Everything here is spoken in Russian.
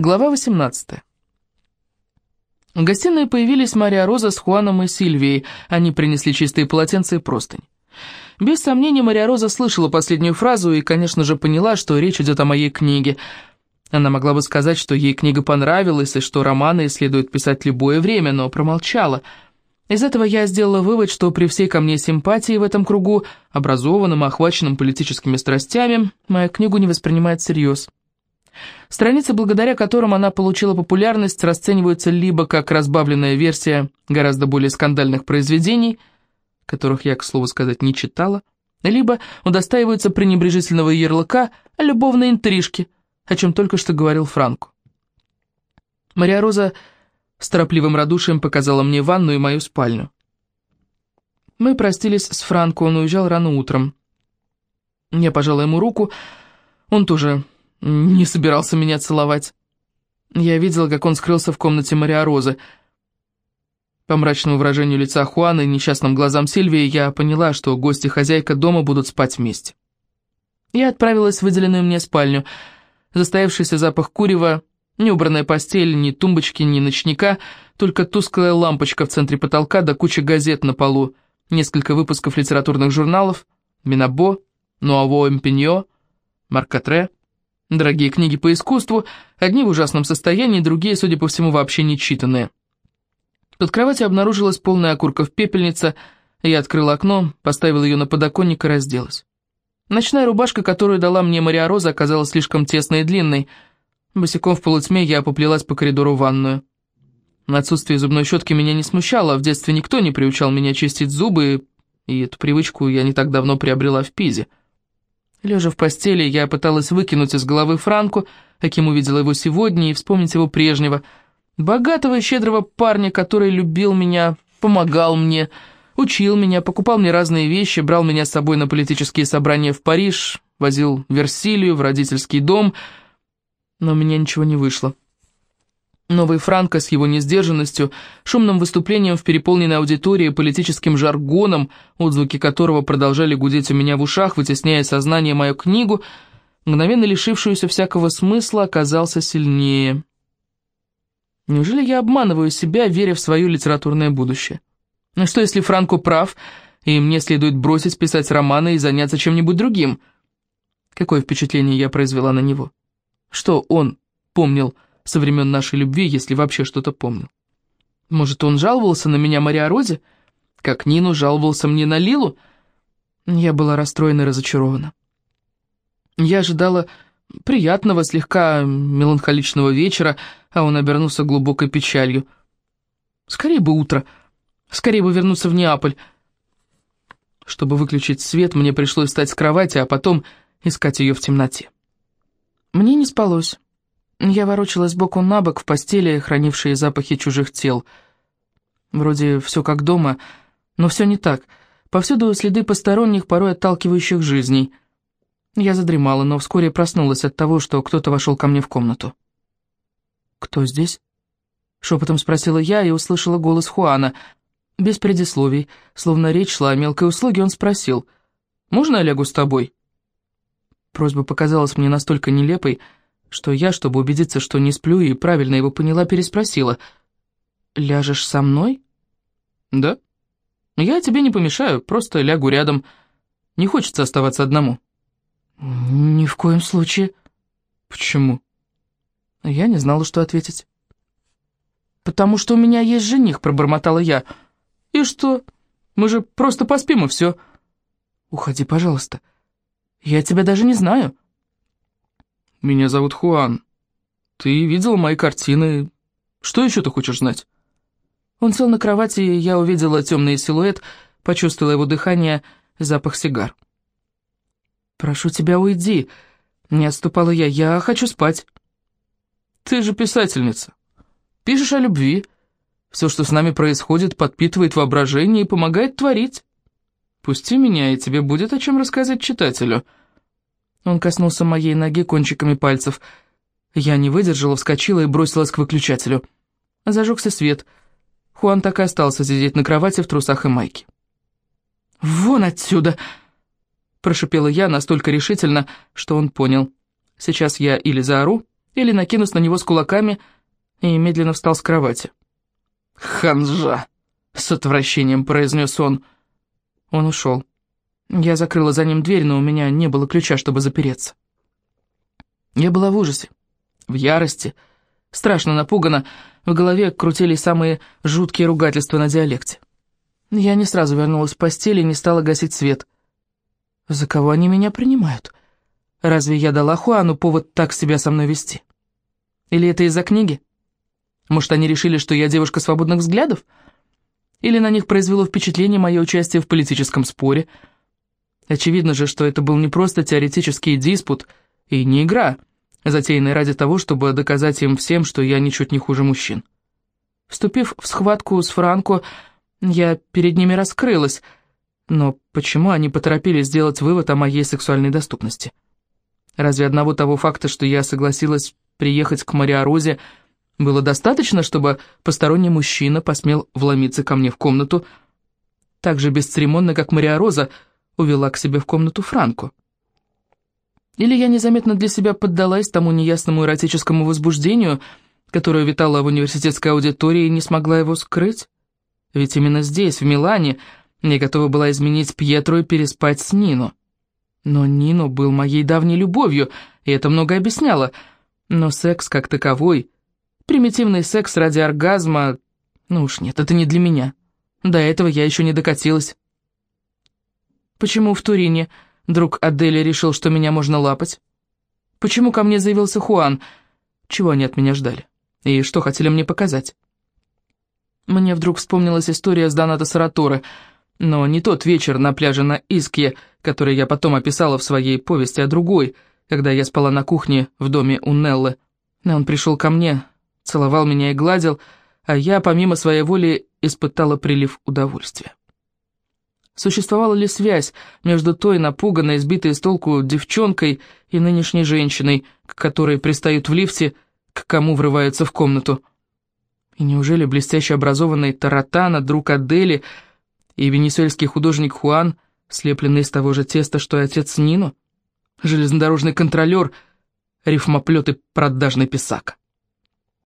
Глава 18. В гостиной появились Мария Роза с Хуаном и Сильвией. Они принесли чистые полотенца и простынь. Без сомнения, Мария Роза слышала последнюю фразу и, конечно же, поняла, что речь идет о моей книге. Она могла бы сказать, что ей книга понравилась и что романы следует писать любое время, но промолчала. Из этого я сделала вывод, что при всей ко мне симпатии в этом кругу, образованном и охваченном политическими страстями, мою книгу не воспринимает всерьез. Страницы, благодаря которым она получила популярность, расцениваются либо как разбавленная версия гораздо более скандальных произведений, которых я, к слову сказать, не читала, либо удостаиваются пренебрежительного ярлыка «любовной интрижки», о чем только что говорил Франко. Мария Роза с торопливым радушием показала мне ванну и мою спальню. Мы простились с Франко, он уезжал рано утром. Я пожала ему руку, он тоже не собирался меня целовать. Я видела, как он скрылся в комнате Мария Розы. По мрачному выражению лица Хуана и несчастным глазам Сильвии я поняла, что гости и хозяйка дома будут спать вместе. Я отправилась в выделенную мне спальню. Застоявшийся запах курева, ни убранная постель, ни тумбочки, ни ночника, только тусклая лампочка в центре потолка да куча газет на полу, несколько выпусков литературных журналов, Минабо, Нуаво Эмпиньо, Маркатре — Дорогие книги по искусству, одни в ужасном состоянии, другие, судя по всему, вообще не читанные. Под кроватью обнаружилась полная окурков пепельница, я открыла окно, поставила ее на подоконник и разделась. Ночная рубашка, которую дала мне Мария Роза, оказалась слишком тесной и длинной. Босиком в полутьме я поплелась по коридору в ванную. Отсутствие зубной щетки меня не смущало, в детстве никто не приучал меня чистить зубы, и эту привычку я не так давно приобрела в Пизе. Лежа в постели, я пыталась выкинуть из головы Франку, каким увидела его сегодня, и вспомнить его прежнего. Богатого и щедрого парня, который любил меня, помогал мне, учил меня, покупал мне разные вещи, брал меня с собой на политические собрания в Париж, возил в Версилию, в родительский дом, но у меня ничего не вышло. Новый Франко с его несдержанностью, шумным выступлением в переполненной аудитории, политическим жаргоном, отзвуки которого продолжали гудеть у меня в ушах, вытесняя сознание мою книгу, мгновенно лишившуюся всякого смысла, оказался сильнее. Неужели я обманываю себя, веря в свое литературное будущее? Ну что, если Франко прав, и мне следует бросить писать романы и заняться чем-нибудь другим? Какое впечатление я произвела на него? Что он помнил со времен нашей любви, если вообще что-то помнил. Может, он жаловался на меня Мария Розе, как Нину жаловался мне на Лилу? Я была расстроена и разочарована. Я ожидала приятного, слегка меланхоличного вечера, а он обернулся глубокой печалью. Скорее бы утро, скорее бы вернуться в Неаполь. Чтобы выключить свет, мне пришлось встать с кровати, а потом искать ее в темноте. Мне не спалось. Я ворочалась боку на бок в постели, хранившей запахи чужих тел. Вроде все как дома, но все не так. Повсюду следы посторонних, порой отталкивающих жизней. Я задремала, но вскоре проснулась от того, что кто-то вошел ко мне в комнату. «Кто здесь?» Шепотом спросила я и услышала голос Хуана. Без предисловий, словно речь шла о мелкой услуге, он спросил, «Можно я лягу с тобой?» Просьба показалась мне настолько нелепой, что я, чтобы убедиться, что не сплю, и правильно его поняла, переспросила. «Ляжешь со мной?» «Да. Я тебе не помешаю, просто лягу рядом. Не хочется оставаться одному». «Ни в коем случае». «Почему?» Я не знала, что ответить. «Потому что у меня есть жених», — пробормотала я. «И что? Мы же просто поспим, и все». «Уходи, пожалуйста. Я тебя даже не знаю». Меня зовут Хуан. Ты видела мои картины? Что еще ты хочешь знать?» Он сел на кровати, и я увидела темный силуэт, почувствовала его дыхание, запах сигар. «Прошу тебя, уйди!» Не отступала я. «Я хочу спать». «Ты же писательница. Пишешь о любви. Все, что с нами происходит, подпитывает воображение и помогает творить. Пусти меня, и тебе будет о чем рассказать читателю». Он коснулся моей ноги кончиками пальцев. Я не выдержала, вскочила и бросилась к выключателю. Зажегся свет. Хуан так и остался сидеть на кровати в трусах и майке. «Вон отсюда!» Прошипела я настолько решительно, что он понял. Сейчас я или заору, или накинусь на него с кулаками и медленно встал с кровати. «Ханжа!» — с отвращением произнес он. Он ушел. Я закрыла за ним дверь, но у меня не было ключа, чтобы запереться. Я была в ужасе, в ярости, страшно напугана, в голове крутились самые жуткие ругательства на диалекте. Я не сразу вернулась в постель и не стала гасить свет. За кого они меня принимают? Разве я дала Хуану повод так себя со мной вести? Или это из-за книги? Может, они решили, что я девушка свободных взглядов? Или на них произвело впечатление мое участие в политическом споре? Очевидно же, что это был не просто теоретический диспут и не игра, затеянная ради того, чтобы доказать им всем, что я ничуть не хуже мужчин. Вступив в схватку с Франко, я перед ними раскрылась, но почему они поторопились сделать вывод о моей сексуальной доступности? Разве одного того факта, что я согласилась приехать к Мариорозе, было достаточно, чтобы посторонний мужчина посмел вломиться ко мне в комнату, так же бесцеремонно, как Мария Роза увела к себе в комнату Франку. Или я незаметно для себя поддалась тому неясному эротическому возбуждению, которое витало в университетской аудитории и не смогла его скрыть? Ведь именно здесь, в Милане, я готова была изменить Пьетру и переспать с Нино. Но Нино был моей давней любовью, и это много объясняло. Но секс как таковой Примитивный секс ради оргазма... Ну уж нет, это не для меня. До этого я еще не докатилась. Почему в Турине друг Адели решил, что меня можно лапать? Почему ко мне заявился Хуан? Чего они от меня ждали? И что хотели мне показать? Мне вдруг вспомнилась история с Доната Сараторы, но не тот вечер на пляже на Иске, который я потом описала в своей повести, а другой, когда я спала на кухне в доме у Неллы. Он пришел ко мне, целовал меня и гладил, а я, помимо своей воли, испытала прилив удовольствия. Существовала ли связь между той напуганной, сбитой с толку девчонкой и нынешней женщиной, к которой пристают в лифте, к кому врываются в комнату? И неужели блестяще образованный Таратана, друг Адели и венесуэльский художник Хуан, слепленный из того же теста, что и отец Нино? Железнодорожный контролер, рифмоплет и продажный писак.